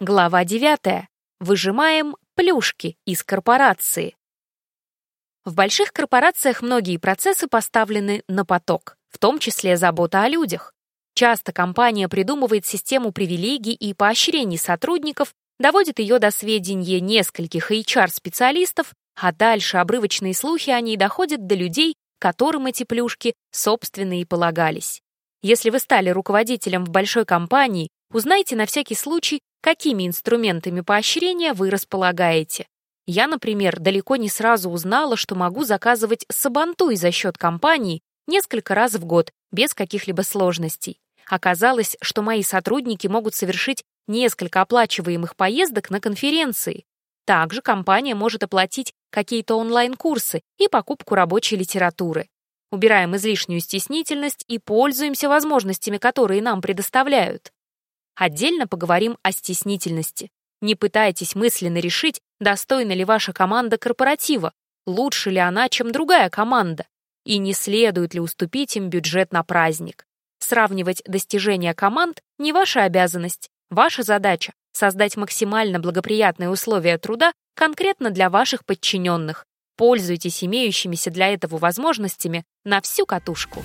Глава 9. Выжимаем плюшки из корпорации. В больших корпорациях многие процессы поставлены на поток, в том числе забота о людях. Часто компания придумывает систему привилегий и поощрений сотрудников, доводит ее до сведения нескольких HR-специалистов, а дальше обрывочные слухи о ней доходят до людей, которым эти плюшки, собственно, и полагались. Если вы стали руководителем в большой компании, узнайте на всякий случай, какими инструментами поощрения вы располагаете. Я, например, далеко не сразу узнала, что могу заказывать сабантуй за счет компании несколько раз в год, без каких-либо сложностей. Оказалось, что мои сотрудники могут совершить несколько оплачиваемых поездок на конференции. Также компания может оплатить какие-то онлайн-курсы и покупку рабочей литературы. Убираем излишнюю стеснительность и пользуемся возможностями, которые нам предоставляют. Отдельно поговорим о стеснительности. Не пытайтесь мысленно решить, достойна ли ваша команда корпоратива, лучше ли она, чем другая команда, и не следует ли уступить им бюджет на праздник. Сравнивать достижения команд не ваша обязанность. Ваша задача — создать максимально благоприятные условия труда конкретно для ваших подчиненных. Пользуйтесь имеющимися для этого возможностями на всю катушку.